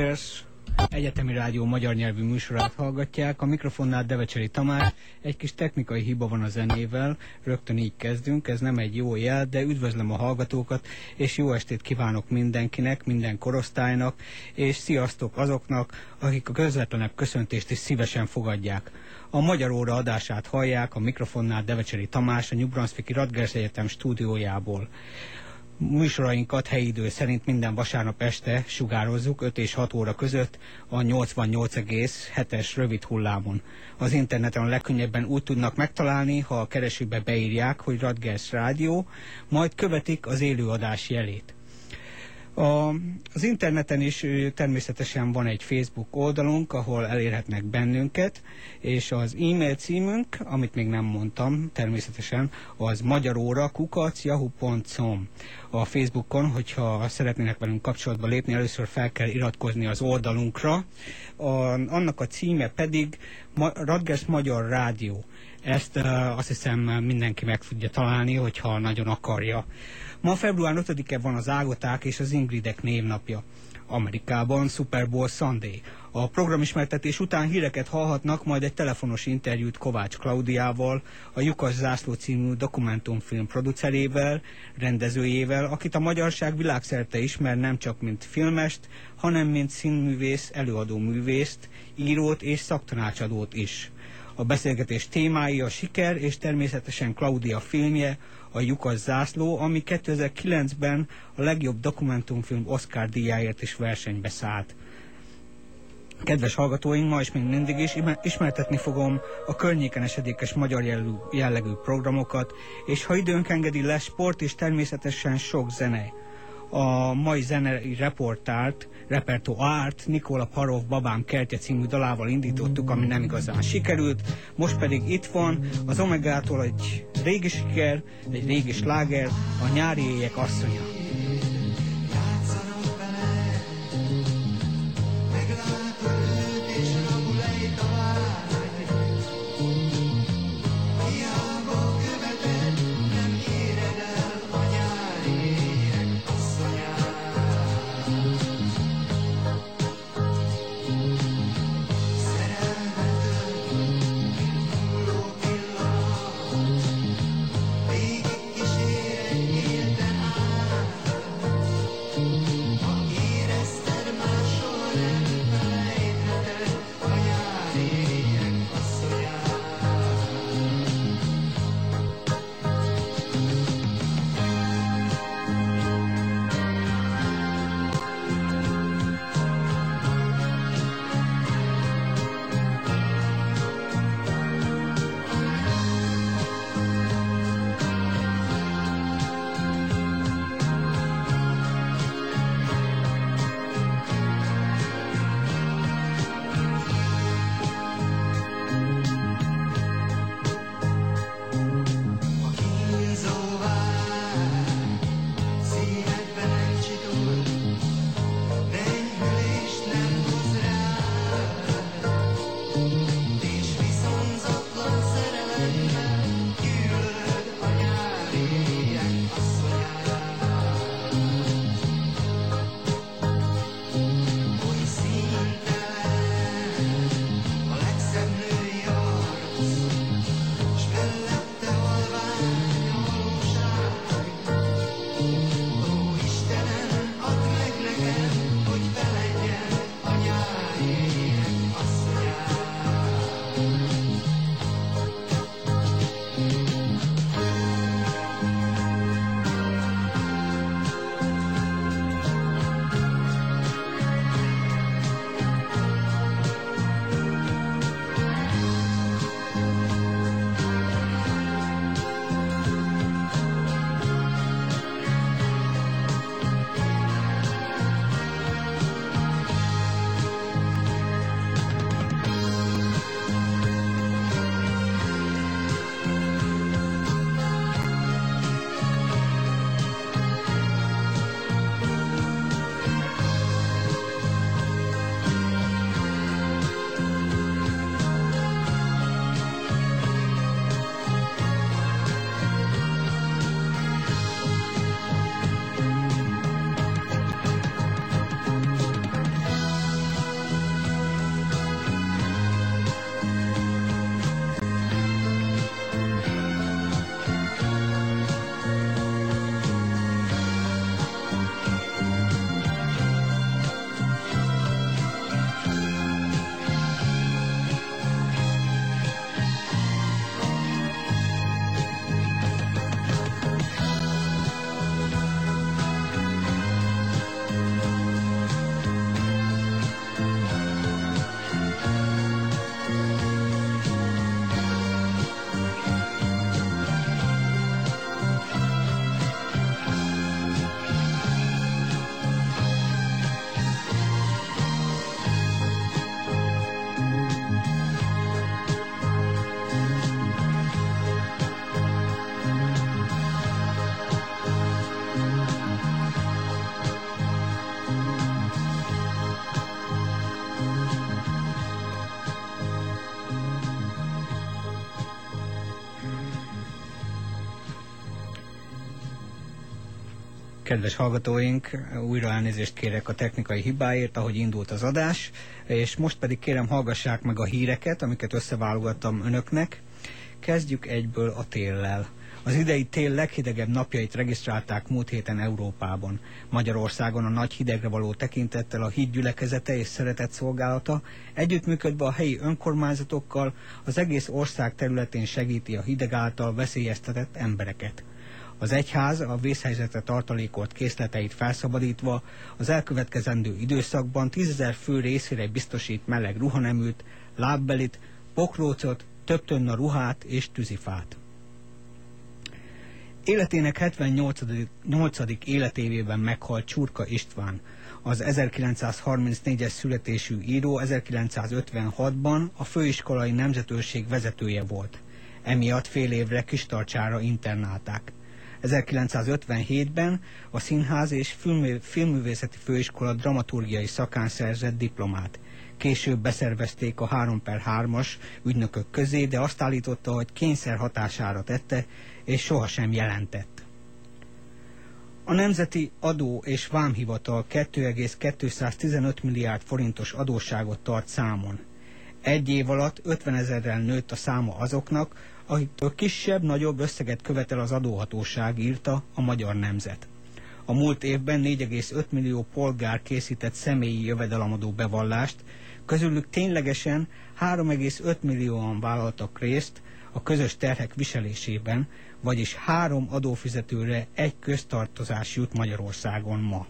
Radgers Egyetemi Rádió magyar nyelvű műsorát hallgatják. A mikrofonnál Devecseri Tamás. Egy kis technikai hiba van a zenével, rögtön így kezdünk, ez nem egy jó jel, de üdvözlöm a hallgatókat, és jó estét kívánok mindenkinek, minden korosztálynak, és sziasztok azoknak, akik a közvetlenebb köszöntést is szívesen fogadják. A Magyar Óra adását hallják, a mikrofonnál Devecseri Tamás, a New Brunswicki Radgers Egyetem stúdiójából műsorainkat helyi idő szerint minden vasárnap este sugározzuk 5 és 6 óra között a 88,7-es rövid hullámon. Az interneten a legkönnyebben úgy tudnak megtalálni, ha a keresőbe beírják, hogy Radgers Rádió, majd követik az élőadás jelét. A, az interneten is természetesen van egy Facebook oldalunk, ahol elérhetnek bennünket, és az e-mail címünk, amit még nem mondtam, természetesen, az magyaróra kukacjahu.com. A Facebookon, hogyha szeretnének velünk kapcsolatba lépni, először fel kell iratkozni az oldalunkra. A, annak a címe pedig Ma, Radgers Magyar Rádió. Ezt uh, azt hiszem mindenki meg tudja találni, hogyha nagyon akarja. Ma február 5-e van az Ágoták és az Ingridek névnapja. Amerikában Super Bowl Sunday. A programismertetés után híreket hallhatnak, majd egy telefonos interjút Kovács Klaudiával, a Lyukas Zászló című dokumentumfilm producerével, rendezőjével, akit a magyarság világszerte ismer nem csak mint filmest, hanem mint színművész, előadó művészt, írót és szaktanácsadót is. A beszélgetés témái a siker és természetesen Claudia filmje, a Lyukas zászló, ami 2009-ben a legjobb dokumentumfilm Oscar díjáért is versenybe szállt. Kedves hallgatóink, ma is még mindig is ismertetni fogom a környéken esedékes magyar jellegű programokat, és ha időnk engedi, lesz sport és természetesen sok zene a mai zenei reportárt, Reperto Art, Nikola Parov Babám kertje című dalával indítottuk, ami nem igazán sikerült. Most pedig itt van az Omegától egy régi siker, egy régi sláger, a nyári éjek asszonya. Kedves hallgatóink, újra elnézést kérek a technikai hibáért, ahogy indult az adás, és most pedig kérem hallgassák meg a híreket, amiket összeválogattam önöknek. Kezdjük egyből a téllel. Az idei tél leghidegebb napjait regisztrálták múlt héten Európában. Magyarországon a nagy hidegre való tekintettel a híd gyülekezete és szeretett szolgálata együttműködve a helyi önkormányzatokkal az egész ország területén segíti a hideg által veszélyeztetett embereket. Az egyház a vészhelyzetre tartalékolt készleteit felszabadítva az elkövetkezendő időszakban tízezer fő részére biztosít meleg ruhaneműt, lábbelit, pokrócot, több tonna ruhát és tűzifát. Életének 78. 8. életévében meghalt Csurka István, az 1934-es születésű író 1956-ban a főiskolai nemzetőrség vezetője volt. Emiatt fél évre Kistarcsára internálták. 1957-ben a Színház és Filmművészeti Főiskola dramaturgiai szakán szerzett diplomát. Később beszervezték a 3 per 3-as ügynökök közé, de azt állította, hogy kényszer hatására tette, és sohasem jelentett. A Nemzeti Adó és Vámhivatal 2,215 milliárd forintos adósságot tart számon. Egy év alatt 50 ezerrel nőtt a száma azoknak, akiktől kisebb-nagyobb összeget követel az adóhatóság, írta a Magyar Nemzet. A múlt évben 4,5 millió polgár készített személyi jövedelemadó bevallást, közülük ténylegesen 3,5 millióan vállaltak részt a közös terhek viselésében, vagyis három adófizetőre egy köztartozás jut Magyarországon ma.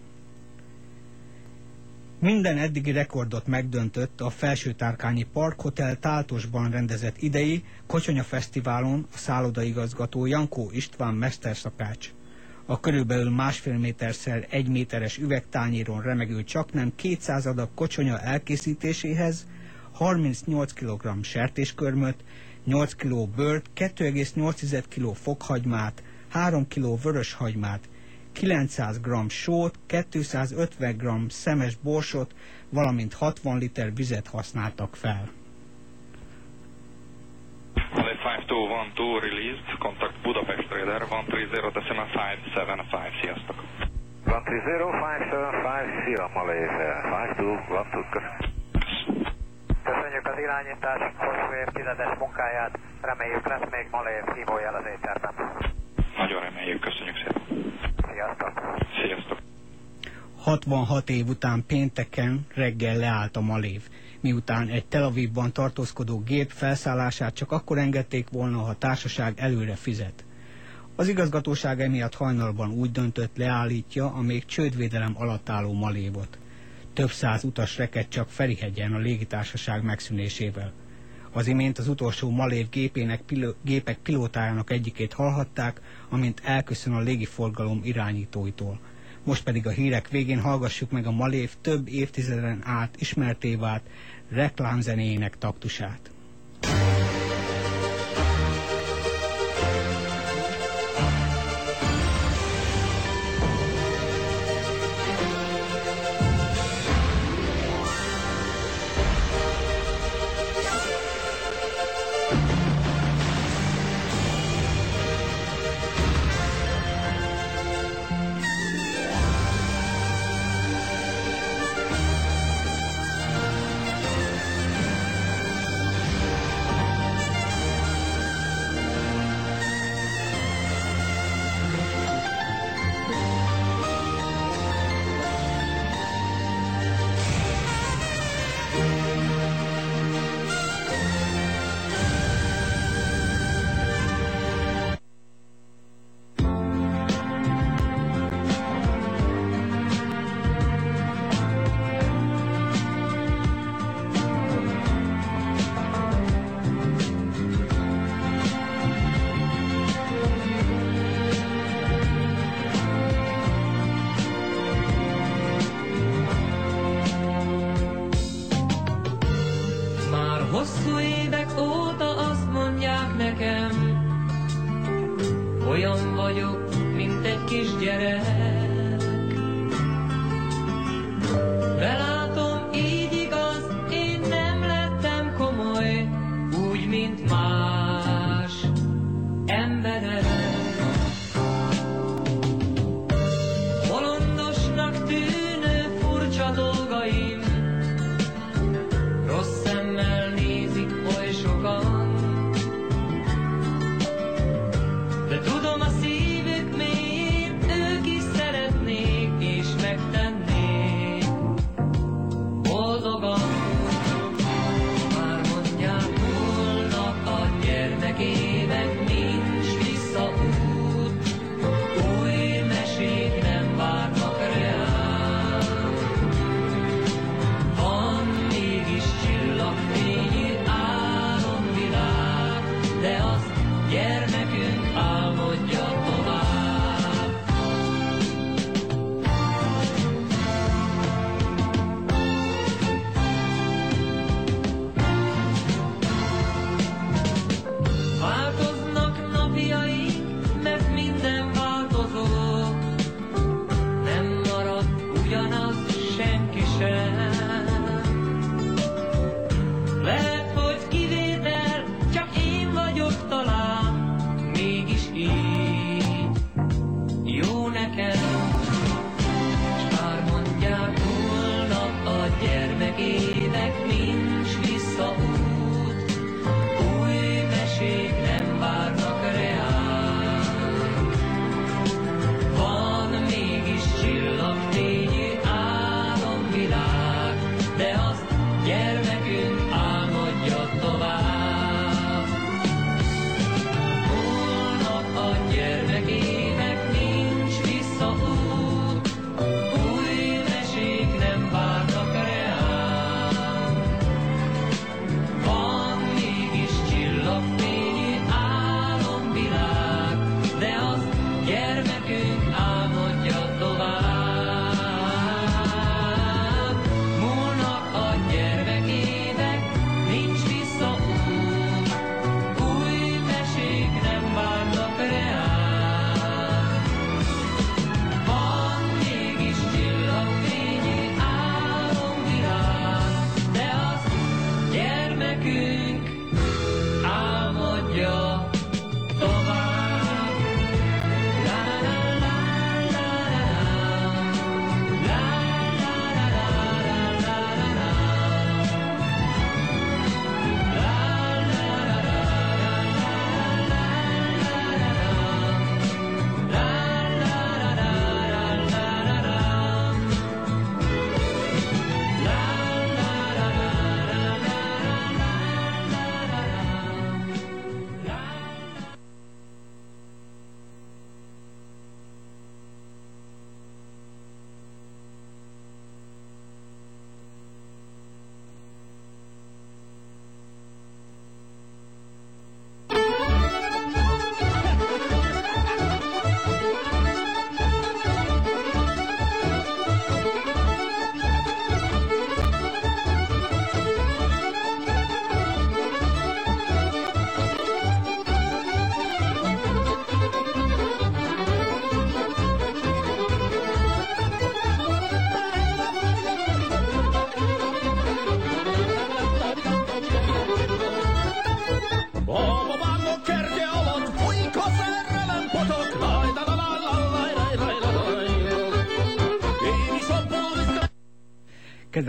Minden eddigi rekordot megdöntött a Felsőtárkányi Park Hotel Táltosban rendezett idei Kocsonya Fesztiválon a szállodaigazgató Jankó István mesterszakács. A körülbelül másfél méterszer egy méteres üvegtányéron remegő nem 200 adag kocsonya elkészítéséhez 38 kg sertéskörmöt, 8 kg bőrt, 2,8 kg fokhagymát, 3 kg vöröshagymát, 900 g sót, 250 g szemes borsot, valamint 60 liter vizet használtak fel. 5212 released, contact Budapest Trader 130 decimal 575, sziasztok! 130 szia Malaysia, 5212 Köszönjük az irányítás hosszú évtizedes munkáját, reméljük lesz még Malév hívójel az étterben. Nagyon reméljük, köszönjük szépen. Sziasztok. Sziasztok. 66 év után pénteken reggel leállt a Malév, miután egy Tel Avivban tartózkodó gép felszállását csak akkor engedték volna, ha a társaság előre fizet. Az igazgatóság emiatt hajnalban úgy döntött leállítja a még csődvédelem alatt álló Malévot. Több száz utas reked csak Ferihegyen a légitársaság megszűnésével. Az imént az utolsó Malév gépének piló, gépek pilótájának egyikét hallhatták, amint elköszön a légiforgalom irányítóitól. Most pedig a hírek végén hallgassuk meg a Malév több évtizeden át ismerté vált reklámzenéjének taktusát.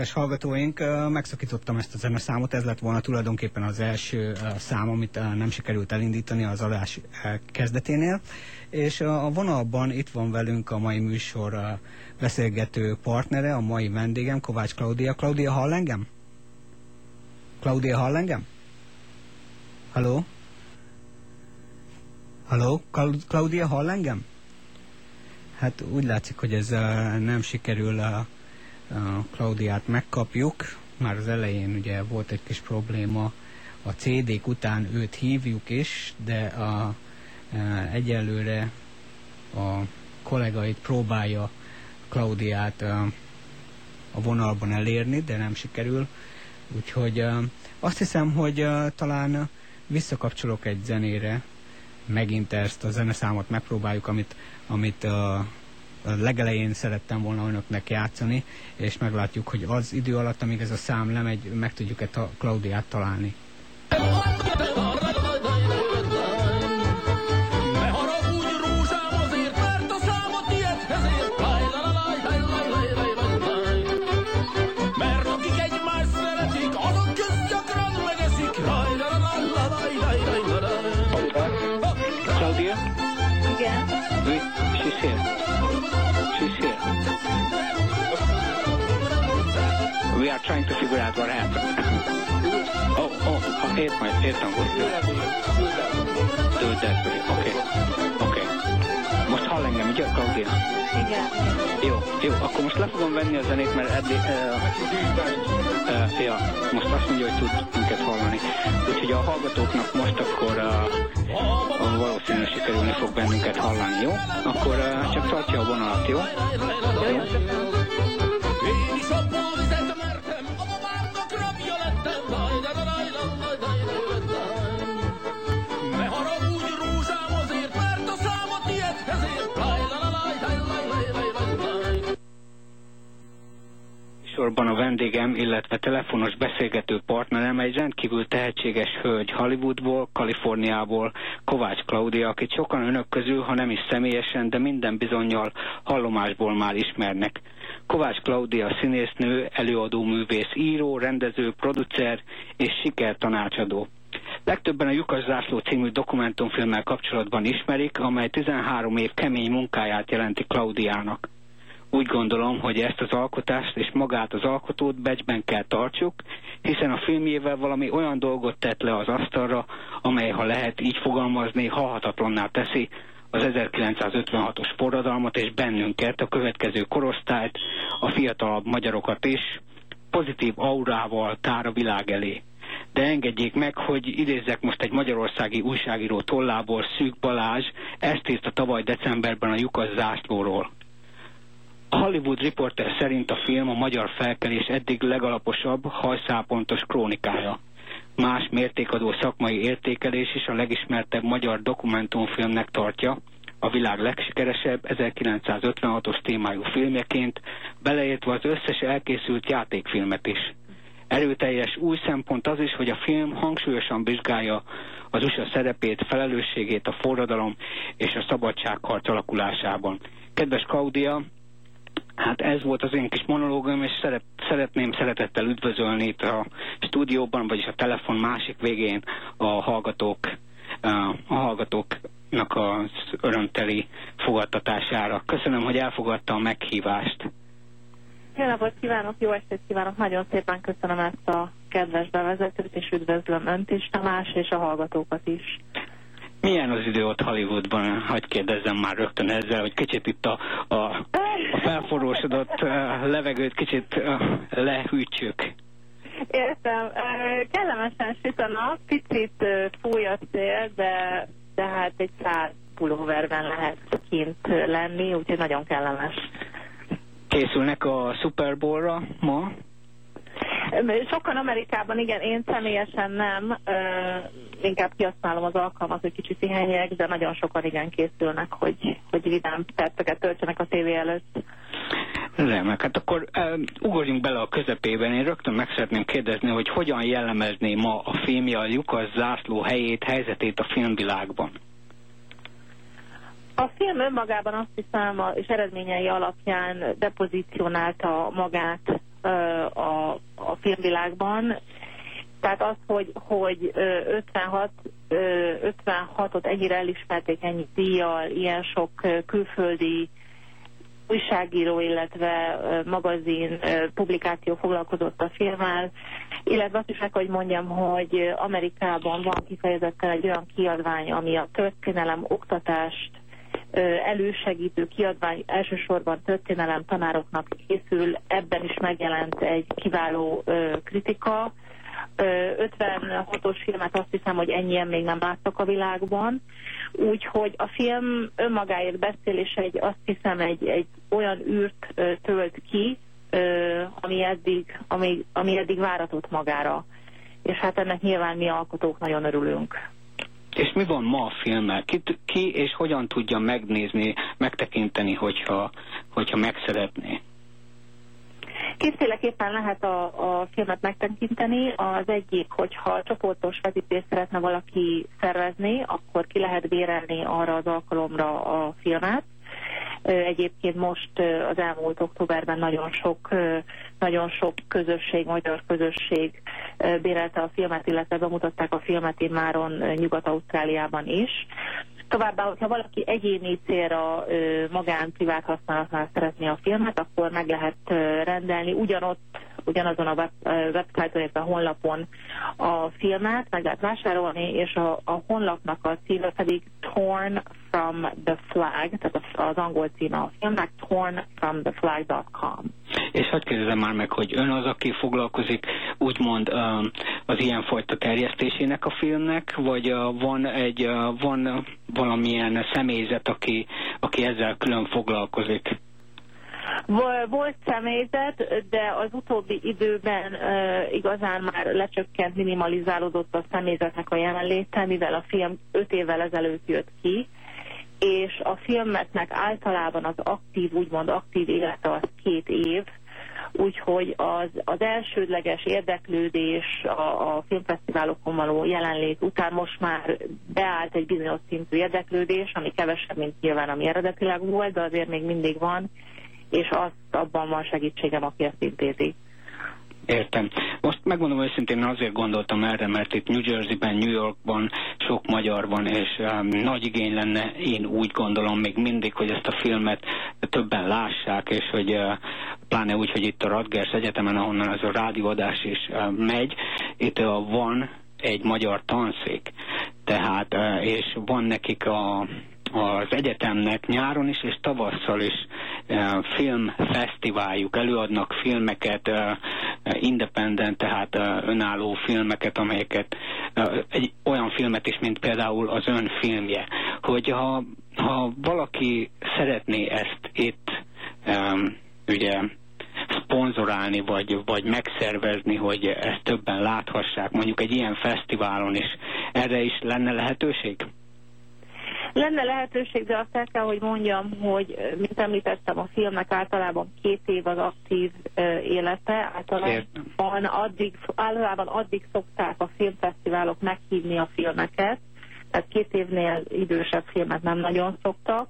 Kedves hallgatóink, megszakítottam ezt a zeneszámot, ez lett volna tulajdonképpen az első szám, amit nem sikerült elindítani az adás kezdeténél, és a vonalban itt van velünk a mai műsor beszélgető partnere, a mai vendégem, Kovács Klaudia. Klaudia, hall engem? Klaudia, hall engem? Halló? Halló? Klaudia, hall engem? Hát úgy látszik, hogy ez nem sikerül a Klaudiát megkapjuk. Már az elején ugye volt egy kis probléma. A CD-k után őt hívjuk is, de a, uh, egyelőre a kollégait próbálja Klaudiát uh, a vonalban elérni, de nem sikerül. Úgyhogy uh, azt hiszem, hogy talán visszakapcsolok egy zenére, megint ezt a zeneszámot megpróbáljuk, amit, amit legelején szerettem volna önöknek játszani, és meglátjuk, hogy az idő alatt, amíg ez a szám lemegy, meg tudjuk-e ta Klaudiát találni. Rózsám, azért, mert are trying to figure out what happened. Oh, oh, oh értem, értem, hogy Do it that way. Okay. Okay. Most hall engem, ugye, Claudia? Igen. Jó, jó, akkor most le fogom venni a zenét, mert eddig... Uh, uh, ja, most azt mondja, hogy tud minket hallani. Úgyhogy a hallgatóknak most akkor uh, valószínűleg sikerülni fog bennünket hallani, jó? Akkor uh, csak tartja a vonalat, jó? jó? Sorban a vendégem, illetve telefonos beszélgető partnerem egy rendkívül tehetséges hölgy Hollywoodból, Kaliforniából, Kovács Klaudia, akit sokan önök közül, ha nem is személyesen, de minden bizonyal hallomásból már ismernek. Kovács Klaudia színésznő, előadó művész, író, rendező, producer és sikertanácsadó. Legtöbben a Lyukas Zászló című dokumentumfilmmel kapcsolatban ismerik, amely 13 év kemény munkáját jelenti Klaudiának. Úgy gondolom, hogy ezt az alkotást és magát az alkotót becsben kell tartsuk, hiszen a filmjével valami olyan dolgot tett le az asztalra, amely, ha lehet így fogalmazni, halhatatlanná teszi az 1956-os forradalmat és bennünket, a következő korosztályt, a fiatalabb magyarokat is, pozitív aurával tár a világ elé. De engedjék meg, hogy idézzek most egy magyarországi újságíró tollából, Szűk Balázs, ezt írta tavaly decemberben a Lyukas zászlóról. A Hollywood Reporter szerint a film a magyar felkelés eddig legalaposabb, hajszálpontos krónikája. Más mértékadó szakmai értékelés is a legismertebb magyar dokumentumfilmnek tartja, a világ legsikeresebb 1956-os témájú filmjeként, beleértve az összes elkészült játékfilmet is. Erőteljes új szempont az is, hogy a film hangsúlyosan vizsgálja az USA szerepét, felelősségét a forradalom és a szabadságharc alakulásában. Kedves Claudia, Hát ez volt az én kis monológum, és szeret, szeretném szeretettel üdvözölni itt a stúdióban, vagyis a telefon másik végén a hallgatók, a hallgatóknak az örömteli fogadtatására. Köszönöm, hogy elfogadta a meghívást. Jó napot kívánok, jó estét kívánok, nagyon szépen köszönöm ezt a kedves bevezetőt, és üdvözlöm Önt is, Tamás, és a hallgatókat is. Milyen az idő ott Hollywoodban? Hagy kérdezzem már rögtön ezzel, hogy kicsit itt a, a, a felforrósodott uh, levegőt kicsit uh, lehűtsük. Értem, uh, kellemesen süt a nap, picit fúj a szél, de, de hát egy száz pulóverben lehet kint lenni, úgyhogy nagyon kellemes. Készülnek a Super Bowl-ra ma? Sokan Amerikában, igen, én személyesen nem, inkább kihasználom az alkalmat, hogy kicsit pihenjek, de nagyon sokan igen készülnek, hogy, hogy vidám perceket töltsenek a tévé előtt. Remek, hát akkor uh, ugorjunk bele a közepében. Én rögtön meg szeretném kérdezni, hogy hogyan jellemezné ma a filmje a Lyukas zászló helyét, helyzetét a filmvilágban? A film önmagában azt hiszem, és eredményei alapján depozícionálta magát a, a filmvilágban. Tehát az, hogy, hogy ö, 56, ö, 56-ot ennyire elismerték ennyi díjjal, ilyen sok külföldi újságíró, illetve magazin publikáció foglalkozott a filmmel, illetve azt is meg, hogy mondjam, hogy Amerikában van kifejezetten egy olyan kiadvány, ami a történelem oktatást elősegítő kiadvány elsősorban történelem tanároknak készül, ebben is megjelent egy kiváló kritika. Ö, 56-os filmet azt hiszem, hogy ennyien még nem láttak a világban, úgyhogy a film önmagáért beszél, és egy, azt hiszem egy, egy olyan űrt tölt ki, ami, eddig, ami, ami eddig váratott magára. És hát ennek nyilván mi alkotók nagyon örülünk. És mi van ma a filmmel? Ki, ki és hogyan tudja megnézni, megtekinteni, hogyha, hogyha megszeretné? Kétféleképpen lehet a, a filmet megtekinteni. Az egyik, hogyha csoportos vetítést szeretne valaki szervezni, akkor ki lehet bérelni arra az alkalomra a filmet. Egyébként most az elmúlt októberben nagyon sok, nagyon sok közösség, magyar közösség bérelte a filmet, illetve bemutatták a filmet immáron Nyugat-Ausztráliában is. Továbbá, hogyha valaki egyéni célra magán, privát használatnál szeretné a filmet, akkor meg lehet rendelni ugyanott, ugyanazon a web, illetve a honlapon a filmet, meg lehet vásárolni, és a, a honlapnak a címe pedig Torn from the Flag, tehát az, angol címe a filmnek, tornfromtheflag.com. És hadd kérdezem már meg, hogy ön az, aki foglalkozik úgymond az ilyenfajta terjesztésének a filmnek, vagy van egy van valamilyen személyzet, aki, aki ezzel külön foglalkozik? Vol- Volt személyzet, de az utóbbi időben uh, igazán már lecsökkent, minimalizálódott a személyzetnek a jelenléte, mivel a film öt évvel ezelőtt jött ki, és a filmeknek általában az aktív, úgymond aktív élete az két év, úgyhogy az, az elsődleges érdeklődés a, a filmfesztiválokon való jelenlét után most már beállt egy bizonyos szintű érdeklődés, ami kevesebb, mint nyilván ami eredetileg volt, de azért még mindig van, és azt abban van segítségem, aki ezt intézi. Értem. Most megmondom őszintén, én azért gondoltam erre, mert itt New Jersey-ben, New Yorkban sok magyar van, és um, nagy igény lenne, én úgy gondolom még mindig, hogy ezt a filmet többen lássák, és hogy uh, pláne úgy, hogy itt a Radgers Egyetemen, ahonnan ez a rádióadás is uh, megy, itt uh, van egy magyar tanszék. Tehát, uh, és van nekik a az egyetemnek nyáron is és tavasszal is uh, filmfesztiváljuk, előadnak filmeket, uh, independent, tehát uh, önálló filmeket, amelyeket egy olyan filmet is, mint például az ön filmje, hogy ha, ha valaki szeretné ezt itt ugye szponzorálni, vagy, vagy megszervezni, hogy ezt többen láthassák, mondjuk egy ilyen fesztiválon is, erre is lenne lehetőség? Lenne lehetőség, de azt el kell, hogy mondjam, hogy mint említettem, a filmnek általában két év az aktív élete, általában addig, általában addig szokták a filmfesztiválok meghívni a filmeket, tehát két évnél idősebb filmet nem nagyon szoktak,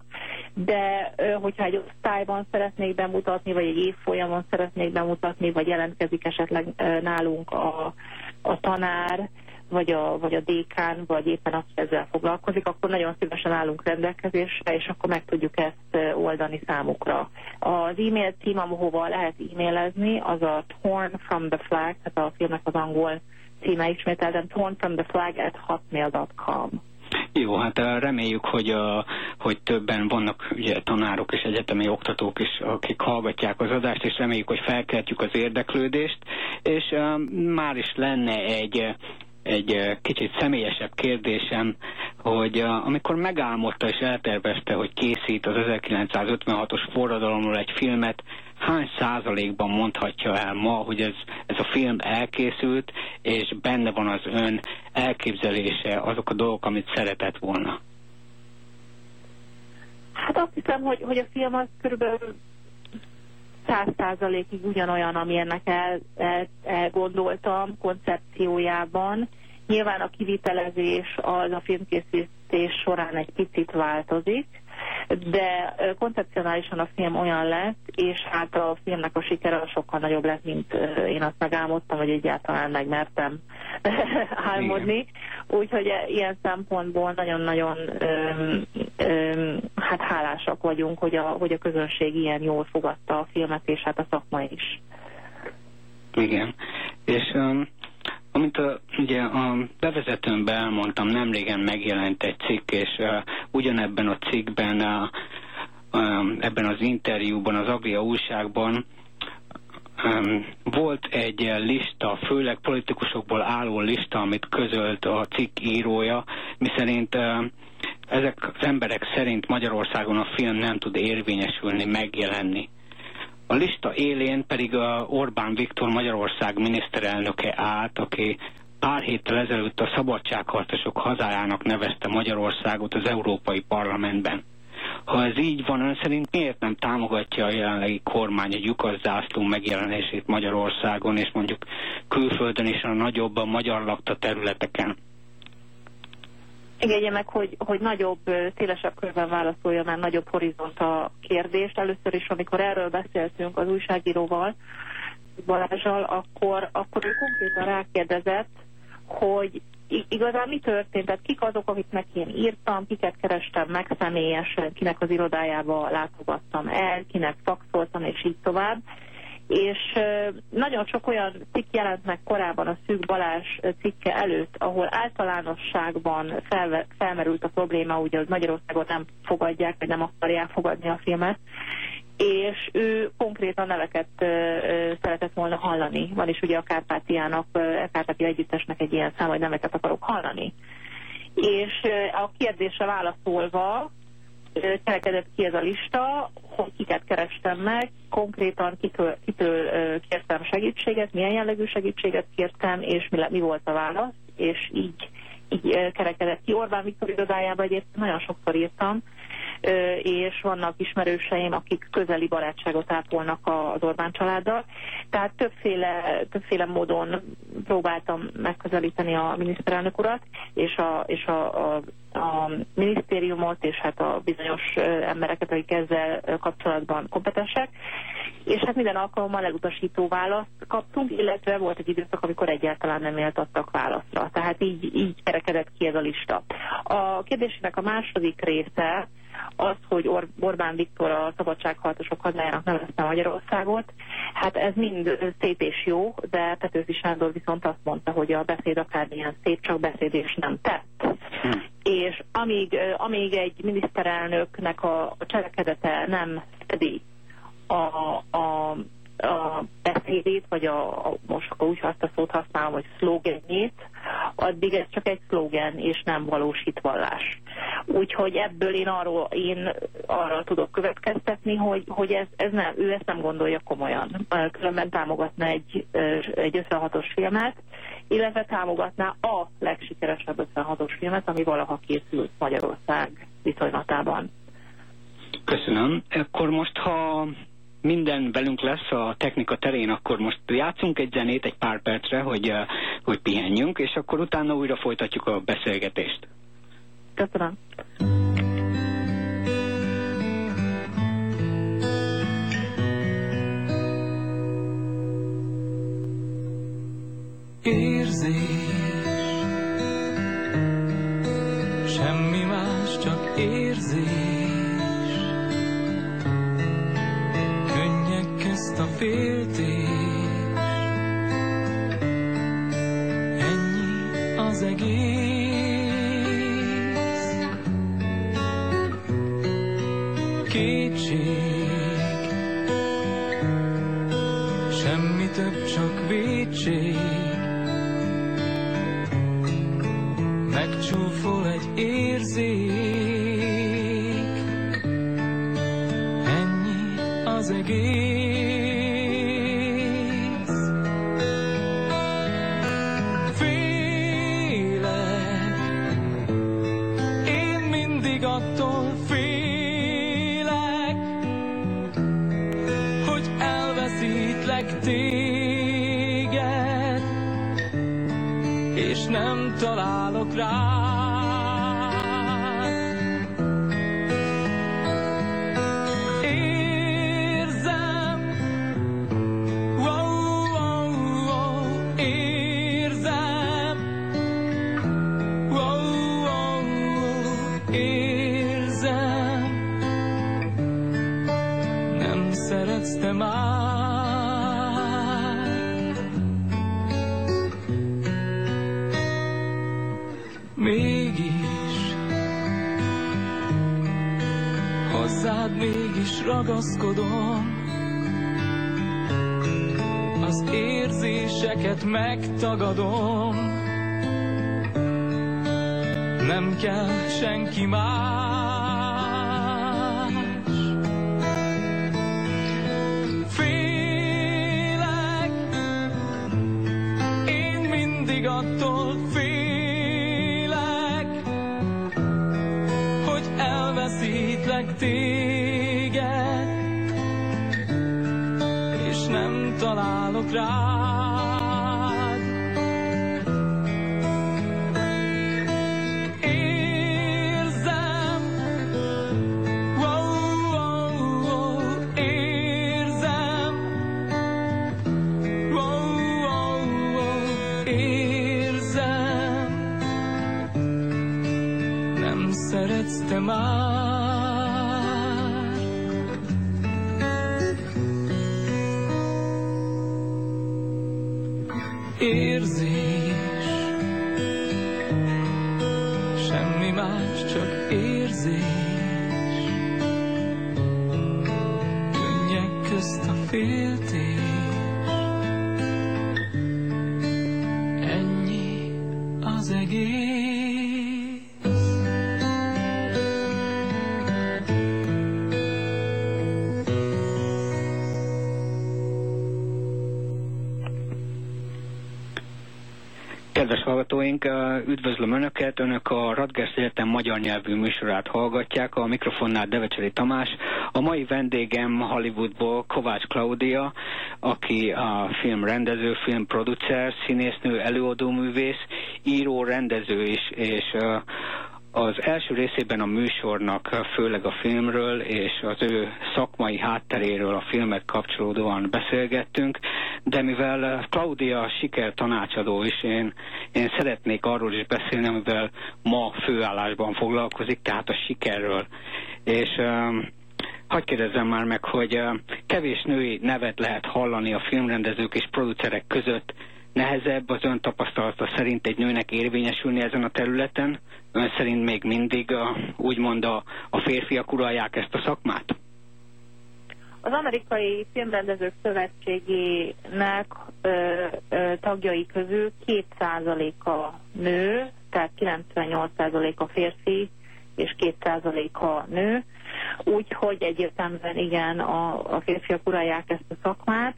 de hogyha egy osztályban szeretnék bemutatni, vagy egy évfolyamon szeretnék bemutatni, vagy jelentkezik esetleg nálunk a, a tanár, vagy a, vagy a dékán, vagy éppen aki ezzel foglalkozik, akkor nagyon szívesen állunk rendelkezésre, és akkor meg tudjuk ezt oldani számukra. Az e-mail cím, ahova lehet e-mailezni, az a Torn from the Flag, tehát a filmnek az angol címe ismételten, torn from the flag at hotmail.com. Jó, hát reméljük, hogy, uh, hogy többen vannak ugye, tanárok és egyetemi oktatók is, akik hallgatják az adást, és reméljük, hogy felkeltjük az érdeklődést, és uh, már is lenne egy egy kicsit személyesebb kérdésem, hogy amikor megálmodta és eltervezte, hogy készít az 1956-os forradalomról egy filmet, hány százalékban mondhatja el ma, hogy ez, ez a film elkészült, és benne van az ön elképzelése, azok a dolgok, amit szeretett volna? Hát azt hiszem, hogy, hogy a film az körülbelül száz százalékig ugyanolyan, ami ennek el, el, elgondoltam koncepciójában. Nyilván a kivitelezés az a filmkészítés során egy picit változik, de koncepcionálisan a film olyan lett, és hát a filmnek a sikere sokkal nagyobb lett, mint én azt megálmodtam, vagy egyáltalán megmertem álmodni. Úgyhogy e- ilyen szempontból nagyon-nagyon hát hálásak vagyunk, hogy a, hogy a közönség ilyen jól fogadta a filmet, és hát a szakma is. Igen. És um, amit a, ugye a bevezetőmben elmondtam, nemrégen megjelent egy cikk, és uh, ugyanebben a cikkben, uh, um, ebben az interjúban, az Agria újságban um, volt egy lista, főleg politikusokból álló lista, amit közölt a cikk írója, miszerint uh, ezek az emberek szerint Magyarországon a film nem tud érvényesülni, megjelenni. A lista élén pedig a Orbán Viktor Magyarország miniszterelnöke állt, aki pár héttel ezelőtt a szabadságharcosok hazájának nevezte Magyarországot az Európai Parlamentben. Ha ez így van, ön szerint miért nem támogatja a jelenlegi kormány egy lyukas zászló megjelenését Magyarországon, és mondjuk külföldön is a nagyobb a magyar lakta területeken? Engedje meg, hogy, hogy nagyobb, szélesebb körben válaszolja már nagyobb horizont a kérdést. Először is, amikor erről beszéltünk az újságíróval, Balázsal, akkor, akkor ő konkrétan rákérdezett, hogy igazán mi történt, tehát kik azok, akiknek én írtam, kiket kerestem meg személyesen, kinek az irodájába látogattam el, kinek faxoltam, és így tovább. És nagyon sok olyan cikk jelent meg korábban a Szűk Balázs cikke előtt, ahol általánosságban felmerült a probléma, ugye, hogy Magyarországot nem fogadják, vagy nem akarják fogadni a filmet, és ő konkrétan neveket szeretett volna hallani. Van is ugye a Kárpátiának, a Kárpátia Együttesnek egy ilyen szám, hogy neveket akarok hallani. És ö, a kérdésre válaszolva ö, kerekedett ki ez a lista, hogy kiket kerestem meg, konkrétan kitől, kitől kértem segítséget, milyen jellegű segítséget kértem, és mi, mi volt a válasz, és így, így kerekedett ki. Orbán Viktor irodájába egyébként nagyon sokszor írtam, és vannak ismerőseim, akik közeli barátságot ápolnak az Orbán családdal. Tehát többféle, többféle módon próbáltam megközelíteni a miniszterelnök urat, és a, és a, a, a minisztériumot, és hát a bizonyos embereket, akik ezzel kapcsolatban kompetensek. És hát minden alkalommal elutasító választ kaptunk, illetve volt egy időszak, amikor egyáltalán nem éltattak válaszra. Tehát így, így kerekedett ki ez a lista. A kérdésének a második része, az, hogy Or- Orbán Viktor a szabadságharcosok hazájának nevezte Magyarországot, hát ez mind szép és jó, de Petőfi Sándor viszont azt mondta, hogy a beszéd akármilyen szép, csak beszéd és nem tett. És amíg, amíg egy miniszterelnöknek a, a cselekedete nem fedi a, a, a beszédét, vagy a, a, most akkor úgy azt a szót használom, hogy szlogenjét, addig ez csak egy szlogen, és nem valós hitvallás. Úgyhogy ebből én, arról, én arra tudok következtetni, hogy, hogy ez, ez nem, ő ezt nem gondolja komolyan. Különben támogatna egy, egy 56-os filmet, illetve támogatná a legsikeresebb 56-os filmet, ami valaha készült Magyarország viszonylatában. Köszönöm. Akkor most, ha minden velünk lesz a technika terén, akkor most játszunk egy zenét egy pár percre, hogy, eh, hogy pihenjünk, és akkor utána újra folytatjuk a beszélgetést. Köszönöm. Érzés Közt a féltés Ennyi az egész Kétség Semmi több, csak vétség megcsúfol egy. Ennyi az egész. Találok rá. Ragaszkodom, az érzéseket megtagadom. Nem kell senki más. Találok féltés, ennyi az egész. Eh, üdvözlöm Önöket! Önök a Radgers Egyetem magyar nyelvű műsorát hallgatják, a mikrofonnál Devecseri Tamás. A mai vendégem Hollywoodból Kovács Klaudia, aki a filmrendező, filmproducer, színésznő, előadóművész, író, rendező is, és az első részében a műsornak főleg a filmről és az ő szakmai hátteréről a filmet kapcsolódóan beszélgettünk, de mivel Claudia siker tanácsadó is, én, én szeretnék arról is beszélni, amivel ma főállásban foglalkozik, tehát a sikerről. És um, Hagy kérdezzem már meg, hogy kevés női nevet lehet hallani a filmrendezők és producerek között. Nehezebb az ön tapasztalata szerint egy nőnek érvényesülni ezen a területen? Ön szerint még mindig a, úgymond a, a férfiak uralják ezt a szakmát? Az amerikai filmrendezők szövetségének ö, ö, tagjai közül 2%-a nő, tehát 98%-a férfi és 2%-a nő, úgyhogy egyértelműen igen, a, a férfiak uralják ezt a szakmát.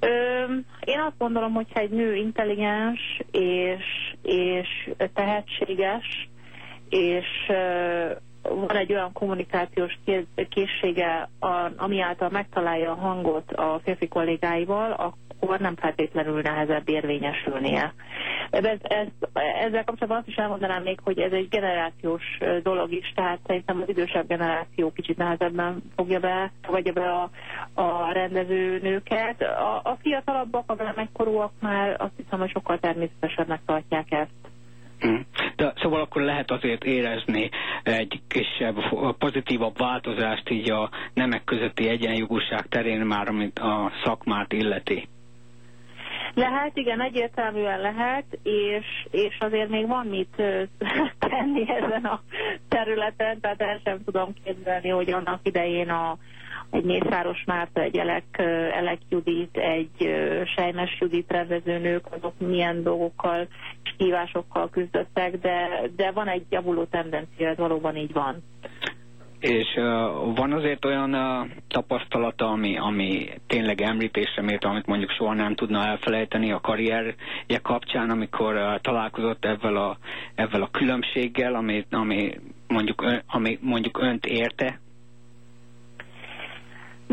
Ö, én azt gondolom, hogyha egy nő intelligens és, és tehetséges, és van egy olyan kommunikációs kész- készsége, ami által megtalálja a hangot a férfi kollégáival, akkor nem feltétlenül nehezebb érvényesülnie. Ez, ez, ezzel kapcsolatban azt is elmondanám még, hogy ez egy generációs dolog is, tehát szerintem az idősebb generáció kicsit nehezebben fogja be, fogadja be a, a rendező nőket. A, a fiatalabbak, a velemegykorúak már azt hiszem, hogy sokkal természetesebbnek tartják ezt. Hm. De, szóval akkor lehet azért érezni egy kisebb, pozitívabb változást így a nemek közötti egyenjogúság terén már, amit a szakmát illeti. Lehet, igen, egyértelműen lehet, és, és azért még van mit tenni ezen a területen, tehát el sem tudom képzelni, hogy annak idején a, egy Mészáros Márta, egy Elek, Elek Judit, egy Sejmes Judit rendezőnők, azok milyen dolgokkal és kívásokkal küzdöttek, de, de van egy javuló tendencia, ez valóban így van. És uh, van azért olyan uh, tapasztalata, ami, ami tényleg említésre mért, amit mondjuk soha nem tudna elfelejteni a karrierje kapcsán, amikor uh, találkozott ezzel a, ezzel a különbséggel, ami, ami, mondjuk, ön, ami mondjuk önt érte?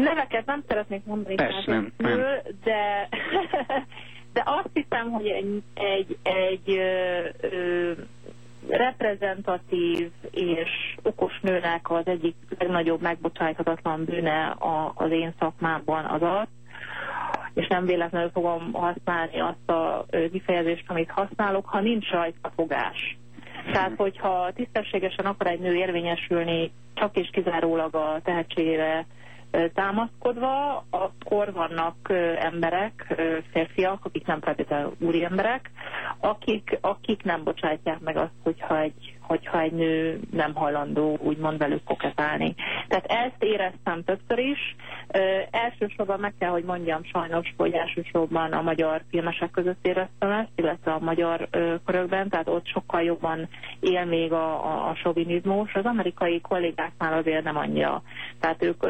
Neveket nem szeretnék mondani Persze, nem, feltétlenül, de, de azt hiszem, hogy egy, egy, egy ö, ö, reprezentatív és okos nőnek az egyik legnagyobb megbocsájthatatlan bűne a, az én szakmámban az az, és nem véletlenül fogom használni azt a kifejezést, amit használok, ha nincs rajta fogás. Tehát, hogyha tisztességesen akar egy nő érvényesülni, csak és kizárólag a tehetségére támaszkodva, akkor vannak emberek, férfiak, akik nem feltétlenül úri emberek, akik, akik nem bocsátják meg azt, hogyha egy, hogyha egy nő nem hajlandó úgymond velük koketálni. Tehát ezt éreztem többször is. Ö, elsősorban meg kell, hogy mondjam sajnos, hogy elsősorban a magyar filmesek között éreztem ezt, illetve a magyar ö, körökben, tehát ott sokkal jobban él még a, a, a sovinizmus. Az amerikai kollégáknál azért nem annyira. Tehát ők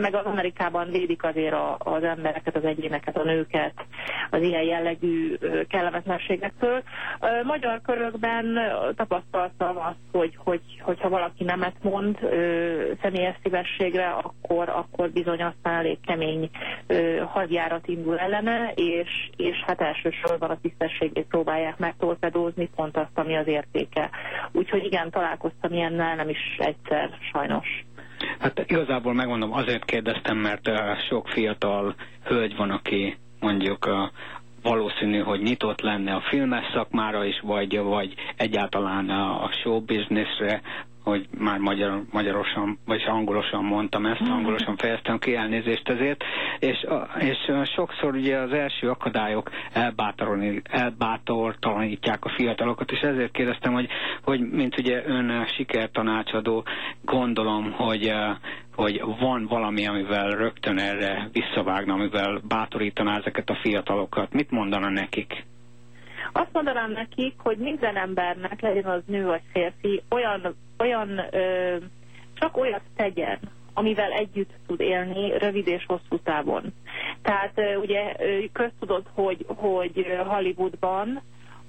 meg az Amerikában védik azért a, az embereket, az egyéneket, a nőket az ilyen jellegű kellemetlenségektől. Magyar körökben tapasztaltam azt, hogy, hogy, hogyha valaki nemet mond ö, személyes szívességre, akkor, akkor bizony aztán elég kemény ö, hadjárat indul ellene, és, és hát elsősorban a tisztességét próbálják megtorpedózni, pont azt, ami az értéke. Úgyhogy igen, találkoztam ilyennel, nem is egyszer, sajnos. Hát igazából megmondom, azért kérdeztem, mert sok fiatal hölgy van, aki mondjuk uh, valószínű, hogy nyitott lenne a filmes szakmára is, vagy, vagy egyáltalán a, show businessre, hogy már magyar, magyarosan, vagy angolosan mondtam ezt, angolosan fejeztem ki elnézést ezért, és, és sokszor ugye az első akadályok elbátortalanítják a fiatalokat, és ezért kérdeztem, hogy, hogy mint ugye ön sikertanácsadó, gondolom, hogy, eh, hogy van valami, amivel rögtön erre visszavágna, amivel bátorítaná ezeket a fiatalokat. Mit mondana nekik? Azt mondanám nekik, hogy minden embernek, legyen az nő vagy férfi, olyan, olyan ö, csak olyat tegyen, amivel együtt tud élni rövid és hosszú távon. Tehát ugye köztudott, hogy, hogy Hollywoodban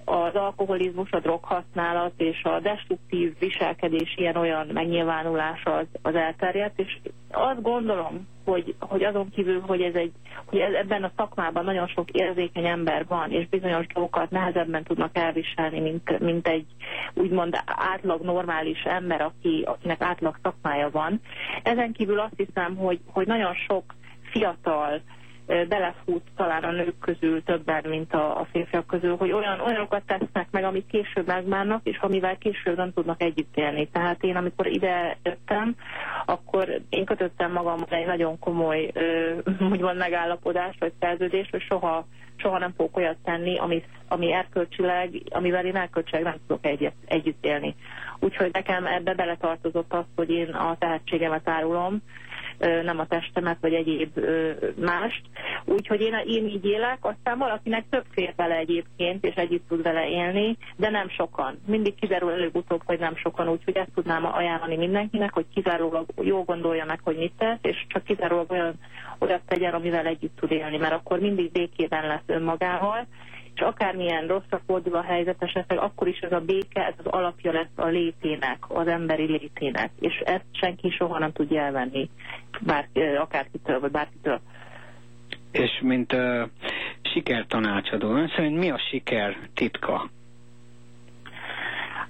az alkoholizmus, a droghasználat és a destruktív viselkedés ilyen-olyan megnyilvánulása az, az elterjedt, és azt gondolom, hogy, hogy azon kívül, hogy, ez egy, hogy ez, ebben a szakmában nagyon sok érzékeny ember van, és bizonyos dolgokat nehezebben tudnak elviselni, mint, mint egy úgymond átlag normális ember, aki, akinek átlag szakmája van. Ezen kívül azt hiszem, hogy, hogy nagyon sok fiatal, belefut talán a nők közül többen, mint a, a férfiak közül, hogy olyan, olyanokat tesznek meg, amit később megmánnak, és amivel később nem tudnak együtt élni. Tehát én, amikor ide jöttem, akkor én kötöttem magammal egy nagyon komoly, ö, úgymond megállapodást, vagy szerződést, hogy soha, soha nem fogok olyat tenni, ami, ami erkölcsileg, amivel én erkölcsileg nem tudok egyet, együtt élni. Úgyhogy nekem ebbe beletartozott az, hogy én a tehetségemet árulom, nem a testemet, vagy egyéb mást. Úgyhogy én, én így élek, aztán valakinek több fér bele egyébként, és együtt tud vele élni, de nem sokan. Mindig kiderül előbb-utóbb, hogy nem sokan, úgyhogy ezt tudnám ajánlani mindenkinek, hogy kizárólag jó gondolja meg, hogy mit tesz, és csak kizárólag olyan, olyat tegyen, amivel együtt tud élni, mert akkor mindig békében lesz önmagával, és akármilyen rosszra fordul a helyzet esetleg, akkor is ez a béke, ez az alapja lesz a létének, az emberi létének, és ezt senki soha nem tudja elvenni, bár, akárkitől, vagy bárkitől. És mint uh, sikertanácsadó, ön szerint mi a siker titka?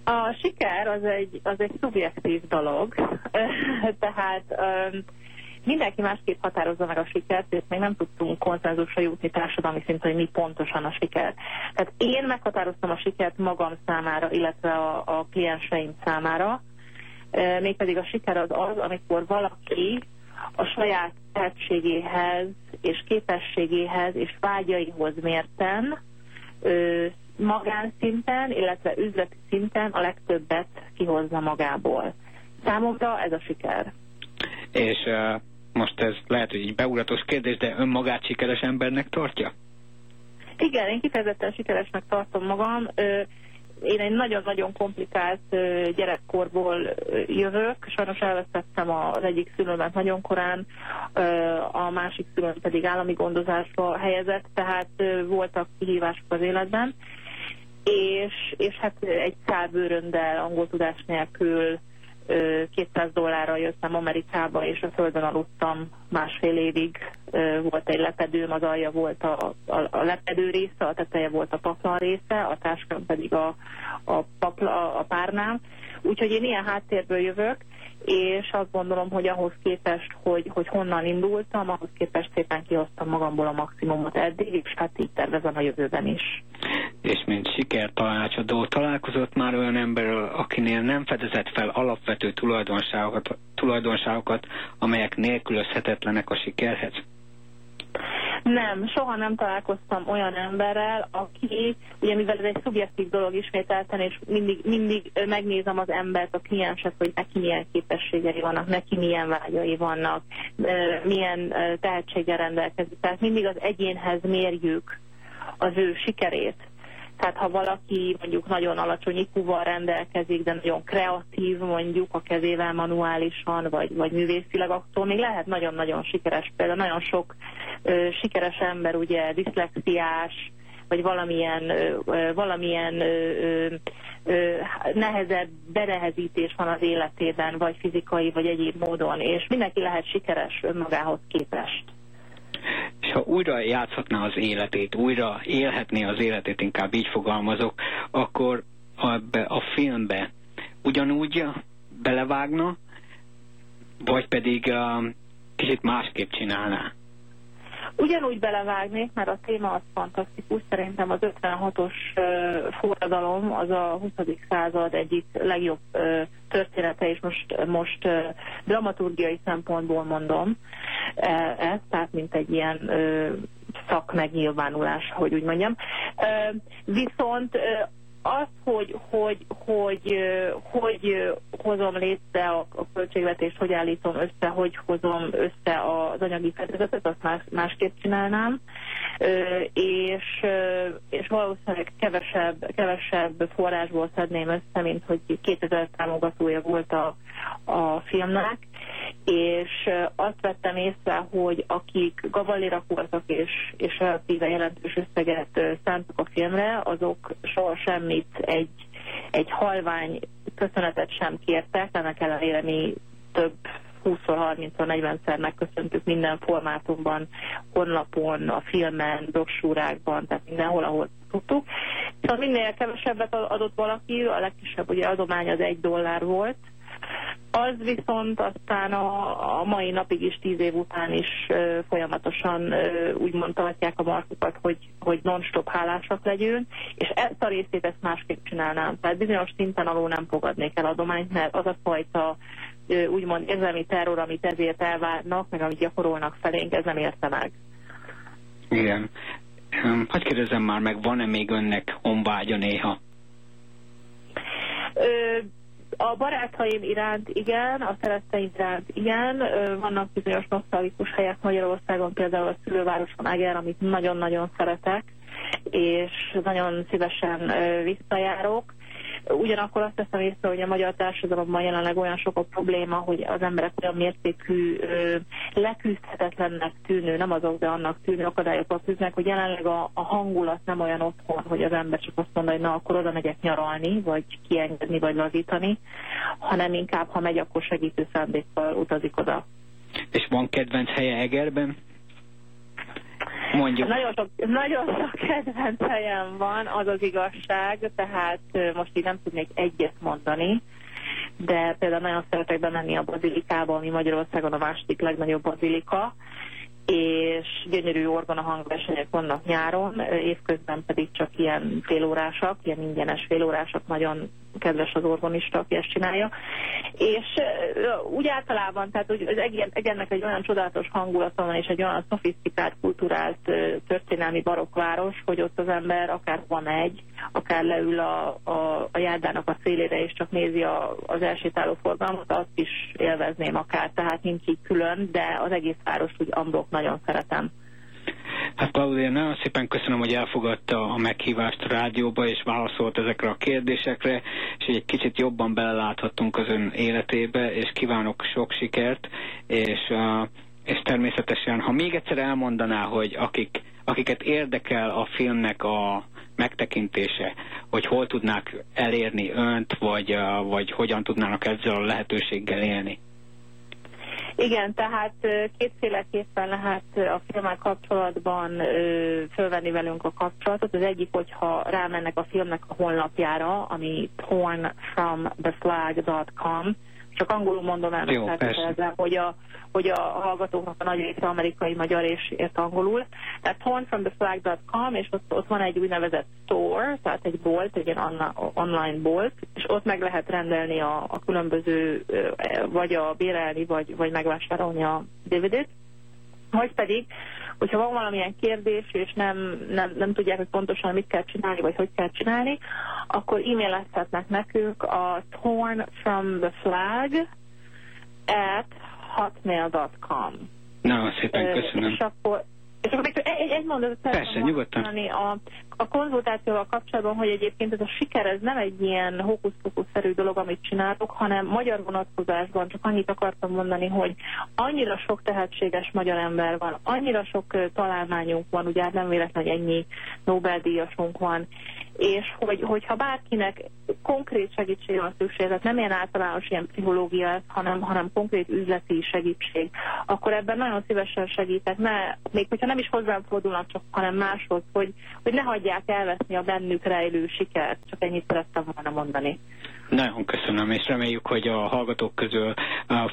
A siker az egy, az egy szubjektív dolog, tehát um, mindenki másképp határozza meg a sikert, és még nem tudtunk konszenzusra jutni társadalmi szinten, hogy mi pontosan a siker. Tehát én meghatároztam a sikert magam számára, illetve a, a klienseim számára, E, mégpedig a siker az az, amikor valaki a saját tehetségéhez és képességéhez és vágyaihoz mérten magánszinten, illetve üzleti szinten a legtöbbet kihozza magából. Számomra ez a siker. És uh, most ez lehet, hogy egy beuratos kérdés, de önmagát sikeres embernek tartja? Igen, én kifejezetten sikeresnek tartom magam. Én egy nagyon-nagyon komplikált gyerekkorból jövök. Sajnos elvesztettem az egyik szülőmet nagyon korán, a másik szülőm pedig állami gondozásba helyezett, tehát voltak kihívások az életben. És, és hát egy szálbőröndel, angol tudás nélkül 200 dollárral jöttem Amerikába, és a földön aludtam másfél évig. Volt egy lepedőm, az alja volt a, a, a lepedő része, a teteje volt a paplan része, a táskám pedig a, a, papla, a párnám. Úgyhogy én ilyen háttérből jövök, és azt gondolom, hogy ahhoz képest, hogy, hogy honnan indultam, ahhoz képest szépen kihoztam magamból a maximumot eddig, és hát így tervezem a jövőben is. És mint sikertanácsadó találkozott már olyan emberrel, akinél nem fedezett fel alapvető tulajdonságokat, tulajdonságokat amelyek nélkülözhetetlenek a sikerhez? Nem, soha nem találkoztam olyan emberrel, aki, ugye mivel ez egy szubjektív dolog ismételten, és mindig, mindig megnézem az embert, a klienset, hogy neki milyen képességei vannak, neki milyen vágyai vannak, milyen tehetséggel rendelkezik. Tehát mindig az egyénhez mérjük az ő sikerét. Tehát ha valaki mondjuk nagyon alacsony ikúval rendelkezik, de nagyon kreatív mondjuk a kezével manuálisan, vagy, vagy művészileg, akkor még lehet nagyon-nagyon sikeres. Például nagyon sok ö, sikeres ember ugye diszlexiás, vagy valamilyen, valamilyen ö, ö, nehezebb benehezítés van az életében, vagy fizikai, vagy egyéb módon, és mindenki lehet sikeres önmagához képest és ha újra játszhatná az életét, újra élhetné az életét, inkább így fogalmazok, akkor ebbe a filmbe ugyanúgy belevágna, vagy pedig uh, kicsit másképp csinálná? Ugyanúgy belevágnék, mert a téma az fantasztikus. Szerintem az 56-os uh, forradalom az a 20. század egyik legjobb története, és most, most dramaturgiai szempontból mondom ezt, tehát mint egy ilyen szakmegnyilvánulás, hogy úgy mondjam. Viszont az, hogy hogy, hogy, hogy hozom létre a, a költségvetést, hogy állítom össze, hogy hozom össze az anyagi fedezetet, azt más, másképp csinálnám, és, és valószínűleg kevesebb, kevesebb forrásból szedném össze, mint hogy 2000 támogatója volt a, a filmnek, és azt vettem észre, hogy akik gavallérak voltak és, és relatíve jelentős összeget szántak a filmre, azok soha semmit, egy, egy halvány köszönetet sem kértek, ennek ellenére mi több 20-30 40-szer megköszöntük minden formátumban, honlapon, a filmen, brossúrákban, tehát mindenhol, ahol tudtuk. Szóval minél kevesebbet adott valaki, a legkisebb ugye adomány az egy dollár volt, az viszont aztán a, a mai napig is, tíz év után is ö, folyamatosan ö, úgymond tartják a markokat, hogy, hogy non-stop hálásak legyünk, és ezt a részét ezt másképp csinálnám. Tehát bizonyos szinten alól nem fogadnék el adományt, mert az a fajta ö, úgymond érzelmi terror, amit ezért elvárnak, meg amit gyakorolnak felénk, ez nem érte meg. Igen. Hogy kérdezem már meg, van-e még önnek honvágya néha? Ö, a barátaim iránt igen, a szeretteim iránt igen. Vannak bizonyos nosztalgikus helyek Magyarországon, például a szülővároson Eger, amit nagyon-nagyon szeretek, és nagyon szívesen visszajárok. Ugyanakkor azt teszem észre, hogy a magyar társadalomban jelenleg olyan sok a probléma, hogy az emberek olyan mértékű leküzdhetetlennek tűnő, nem azok, de annak tűnő akadályokat küzdnek, hogy jelenleg a, a hangulat nem olyan otthon, hogy az ember csak azt mondja, hogy na akkor oda megyek nyaralni, vagy kiengedni, vagy lazítani, hanem inkább, ha megy, akkor segítő szándékkal utazik oda. És van kedvenc helye Egerben? Mondjuk. Nagyon sok, nagyon sok kedvenc helyem van, az az igazság, tehát most így nem tudnék egyet mondani, de például nagyon szeretek bemenni a bazilikába, ami Magyarországon a második legnagyobb bazilika, és gyönyörű orgona hangversenyek vannak nyáron, évközben pedig csak ilyen félórásak, ilyen ingyenes félórásak, nagyon kedves az orgonista, aki ezt csinálja. És úgy általában, tehát hogy az egyennek egy olyan csodálatos hangulata van, és egy olyan szofisztikált, kulturált történelmi barokváros, hogy ott az ember akár van egy, akár leül a, a, a járdának a szélére, és csak nézi a, az elsétáló forgalmat, azt is élvezném akár, tehát nincs így külön, de az egész város úgy amblok nagyon szeretem. Hát Claudia, nagyon szépen köszönöm, hogy elfogadta a meghívást a rádióba, és válaszolt ezekre a kérdésekre, és egy kicsit jobban beleláthattunk az ön életébe, és kívánok sok sikert, és, és természetesen, ha még egyszer elmondaná, hogy akik, akiket érdekel a filmnek a megtekintése, hogy hol tudnák elérni önt, vagy, vagy hogyan tudnának ezzel a lehetőséggel élni. Igen, tehát kétféleképpen lehet a filmmel kapcsolatban fölvenni velünk a kapcsolatot. Az egyik, hogyha rámennek a filmnek a honlapjára, ami pornfromtheflag.com, csak angolul mondom el, Jó, feltételezem, hogy a, hogy a hallgatóknak a nagy része amerikai, magyar és ért angolul. Tehát tornfromtheflag.com, és ott, ott van egy úgynevezett store, tehát egy bolt, egy ilyen online bolt, és ott meg lehet rendelni a, a különböző, ö, vagy a bérelni, vagy, vagy megvásárolni a DVD-t. Vagy pedig, hogyha van valamilyen kérdés, és nem, nem, nem tudják, hogy pontosan mit kell csinálni, vagy hogy kell csinálni, akkor e-mailezhetnek nekünk a torn from the flag at hotmail.com. Nagyon szépen köszönöm. És akkor, és akkor még egy, egy mondatot szeretném nyugodtan. a, a konzultációval kapcsolatban, hogy egyébként ez a siker, ez nem egy ilyen hókusz-pókusz-szerű dolog, amit csinálok, hanem magyar vonatkozásban csak annyit akartam mondani, hogy annyira sok tehetséges magyar ember van, annyira sok találmányunk van, ugye hát nem véletlen, hogy ennyi Nobel-díjasunk van, és hogy, hogyha bárkinek konkrét segítség van szükség, tehát nem ilyen általános ilyen pszichológia hanem, hanem konkrét üzleti segítség, akkor ebben nagyon szívesen segítek, ne, még hogyha nem is hozzám fordulnak, csak, hanem máshoz, hogy, hogy ne hagyják elveszni a bennük rejlő sikert, csak ennyit szerettem volna mondani. Nagyon köszönöm, és reméljük, hogy a hallgatók közül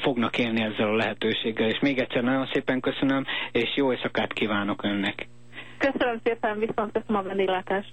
fognak élni ezzel a lehetőséggel. És még egyszer nagyon szépen köszönöm, és jó éjszakát kívánok önnek. Köszönöm szépen, viszont köszönöm a vendéglátást.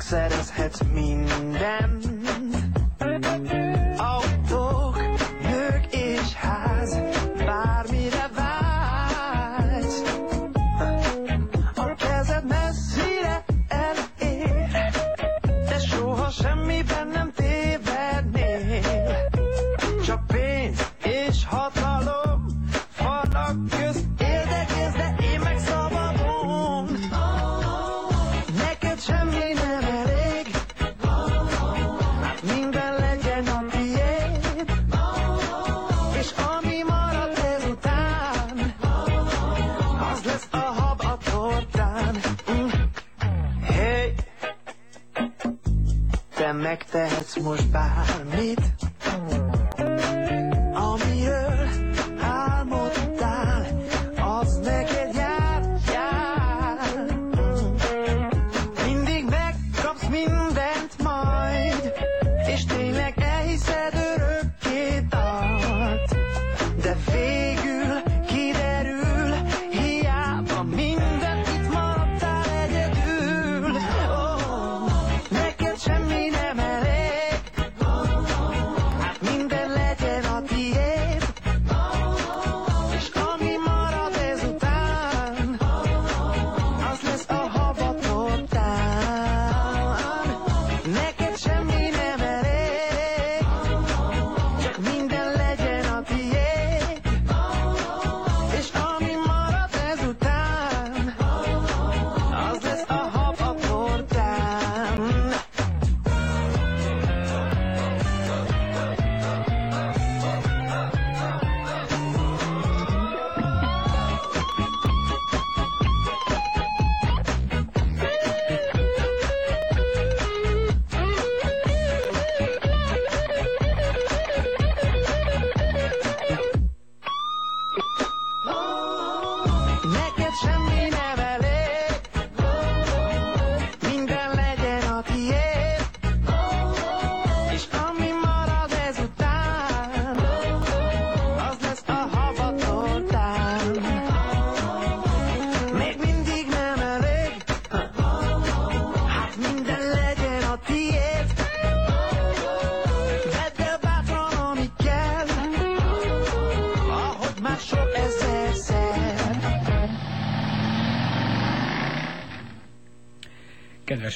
de megszerezhetsz mindent. Autók,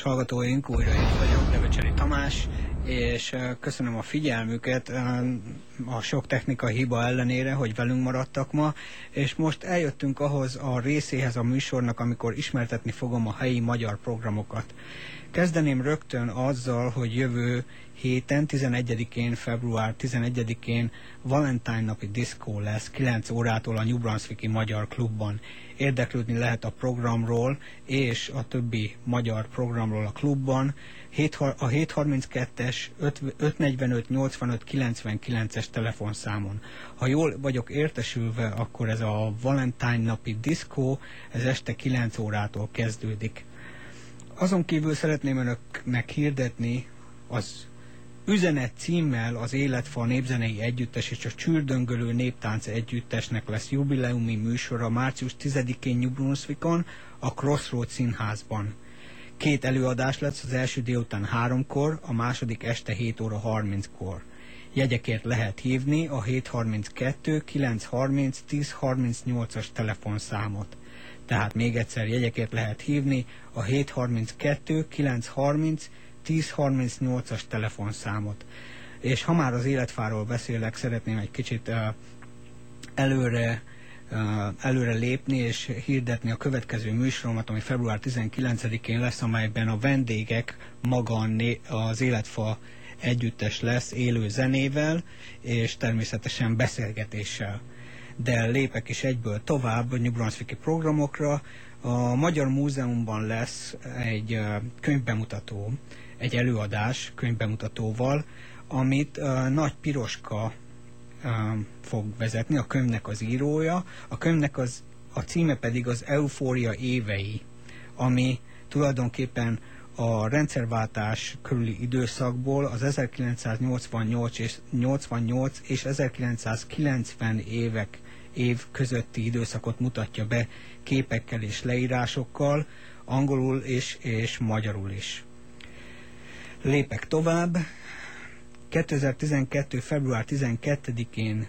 hallgatóink, újra itt vagyok, Devecseri Tamás, és köszönöm a figyelmüket a sok technikai hiba ellenére, hogy velünk maradtak ma, és most eljöttünk ahhoz a részéhez a műsornak, amikor ismertetni fogom a helyi magyar programokat. Kezdeném rögtön azzal, hogy jövő héten, 11-én, február 11-én Valentine napi diszkó lesz 9 órától a New Brunswicki Magyar Klubban. Érdeklődni lehet a programról és a többi magyar programról a klubban. A 732-es 545 85 99-es telefonszámon. Ha jól vagyok értesülve, akkor ez a Valentine napi diszkó, ez este 9 órától kezdődik. Azon kívül szeretném önöknek hirdetni az üzenet címmel az Életfa Népzenei Együttes és a Csürdöngölő Néptánc Együttesnek lesz jubileumi műsora március 10-én New Brunswickon a Crossroads Színházban. Két előadás lesz, az első délután háromkor, a második este 7 óra 30-kor. Jegyekért lehet hívni a 732 930 1038-as telefonszámot. Tehát még egyszer jegyekért lehet hívni a 732 930 1038-as telefonszámot. És ha már az életfáról beszélek, szeretném egy kicsit uh, előre uh, előre lépni és hirdetni a következő műsoromat, ami február 19-én lesz, amelyben a vendégek maga az életfa együttes lesz élő zenével, és természetesen beszélgetéssel. De lépek is egyből tovább New Brunswicki programokra. A Magyar Múzeumban lesz egy könyvbemutató, egy előadás könyvbemutatóval, amit Nagy Piroska fog vezetni, a könyvnek az írója. A könyvnek az, a címe pedig az Eufória évei, ami tulajdonképpen a rendszerváltás körüli időszakból az 1988 és, 88 és 1990 évek év közötti időszakot mutatja be képekkel és leírásokkal, angolul és, és magyarul is. Lépek tovább. 2012. február 12-én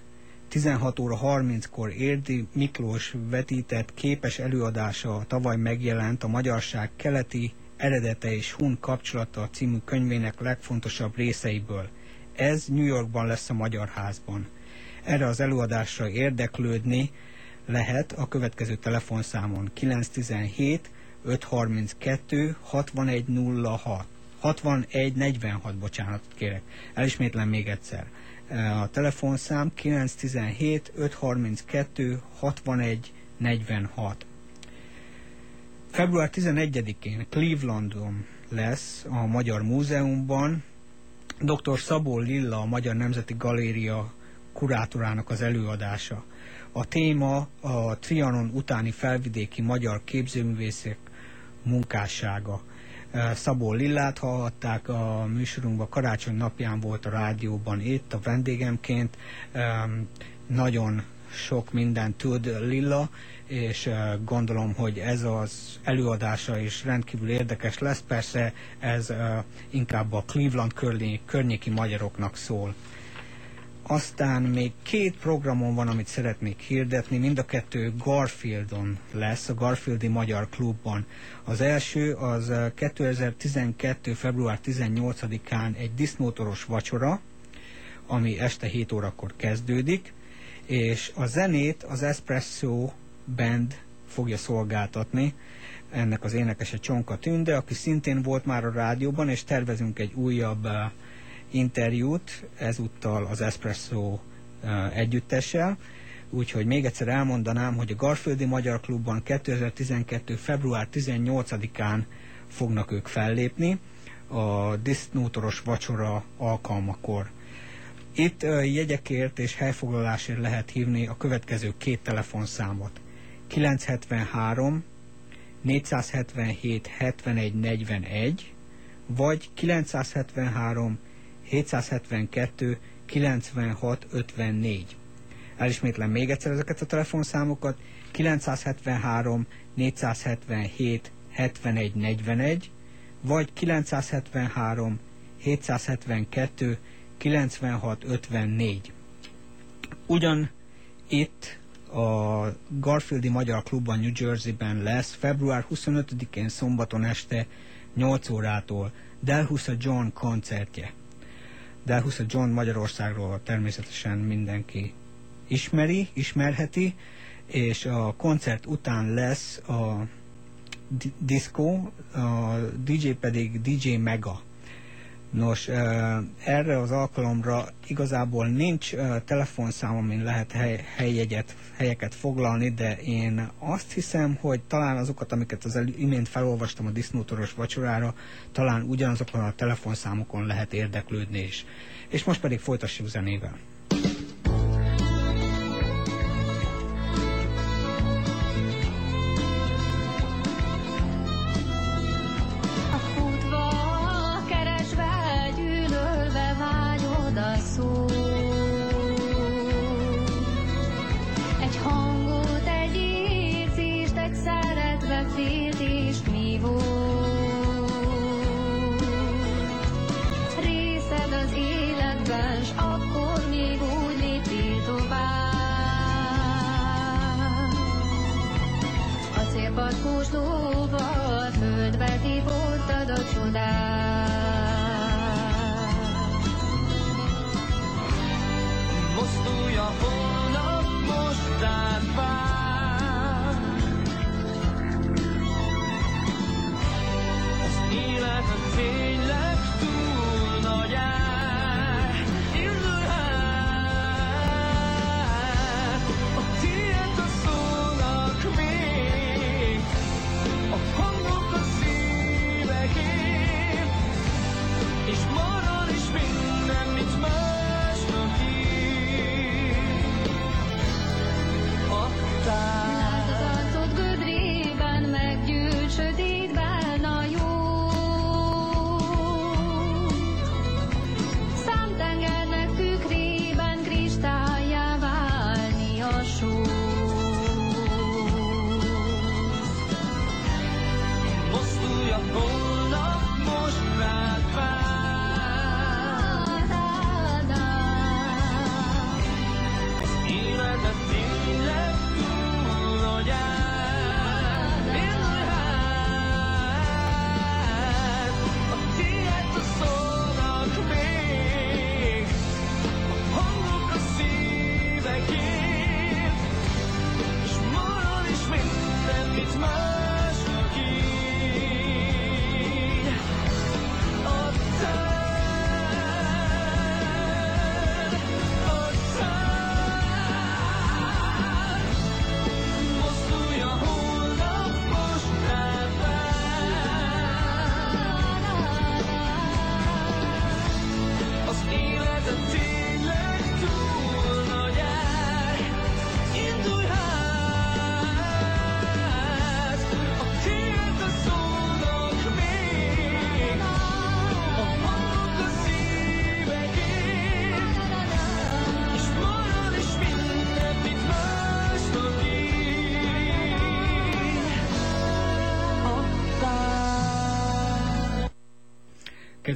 16 óra 30-kor Érdi Miklós vetített képes előadása tavaly megjelent a Magyarság keleti eredete és hun kapcsolata című könyvének legfontosabb részeiből. Ez New Yorkban lesz a Magyar Házban. Erre az előadásra érdeklődni lehet a következő telefonszámon 917 532 6106. 6146, bocsánat, kérek. Elismétlem még egyszer. A telefonszám 917 532 61 46. Február 11-én Clevelandon lesz a Magyar Múzeumban dr. Szabó Lilla, a Magyar Nemzeti Galéria kurátorának az előadása. A téma a Trianon utáni felvidéki magyar képzőművészek munkássága. Szabó Lillát hallhatták a műsorunkban, karácsony napján volt a rádióban itt, a vendégemként. Nagyon sok mindent tud Lilla, és gondolom, hogy ez az előadása is rendkívül érdekes lesz. Persze ez inkább a Cleveland környéki magyaroknak szól. Aztán még két programon van, amit szeretnék hirdetni, mind a kettő Garfieldon lesz, a Garfieldi Magyar Klubban. Az első az 2012. február 18-án egy disznótoros vacsora, ami este 7 órakor kezdődik, és a zenét az Espresso Band fogja szolgáltatni, ennek az énekese Csonka Tünde, aki szintén volt már a rádióban, és tervezünk egy újabb uh, interjút, ezúttal az Espresso együttessel, úgyhogy még egyszer elmondanám, hogy a Garfieldi Magyar Klubban 2012. február 18-án fognak ők fellépni a disznótoros vacsora alkalmakor. Itt jegyekért és helyfoglalásért lehet hívni a következő két telefonszámot. 973 477 71 41 vagy 973 772 96 54. Elismétlem még egyszer ezeket a telefonszámokat. 973 477 71 41 vagy 973 772 96 54. Ugyan itt a Garfieldi Magyar Klubban New Jersey-ben lesz február 25-én szombaton este 8 órától Delhusa John koncertje de 20 John Magyarországról természetesen mindenki ismeri, ismerheti, és a koncert után lesz a Di- Disco, a DJ pedig DJ Mega. Nos, erre az alkalomra igazából nincs telefonszám, amin lehet hely, helyjegyet, helyeket foglalni, de én azt hiszem, hogy talán azokat, amiket az imént felolvastam a disznótoros vacsorára, talán ugyanazokon a telefonszámokon lehet érdeklődni is. És most pedig folytassuk zenével. Acélpatkós lóval földbe típottad a csodát. Mozdulj a holnap, most rád vár. Az élet tényleg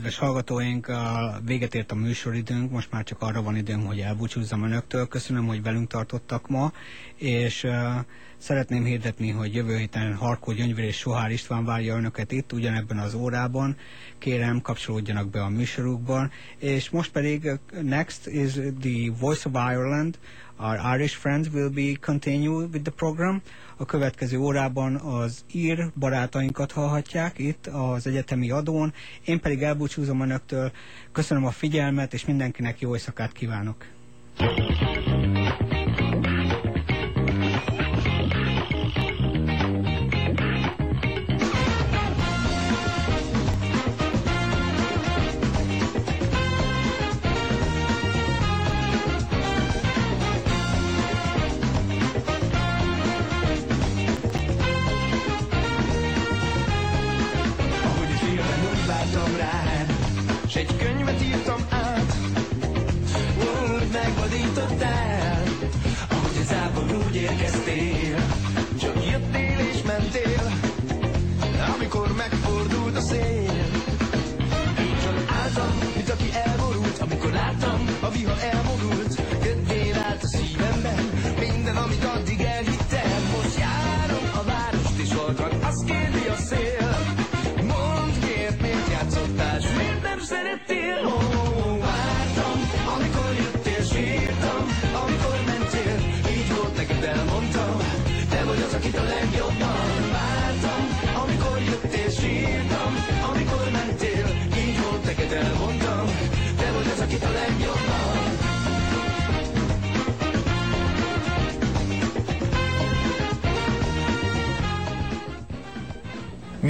Kedves hallgatóink, a véget ért a műsoridőnk, most már csak arra van időm, hogy elbúcsúzzam önöktől. Köszönöm, hogy velünk tartottak ma, és szeretném hirdetni, hogy jövő héten Harkó Gyöngyvér és Sohár István várja önöket itt, ugyanebben az órában. Kérem, kapcsolódjanak be a műsorukban. És most pedig next is the Voice of Ireland. Our Irish friends will be continue with the program. A következő órában az ír barátainkat hallhatják itt az egyetemi adón. Én pedig elbúcsúzom önöktől. Köszönöm a figyelmet, és mindenkinek jó éjszakát kívánok. Ahogy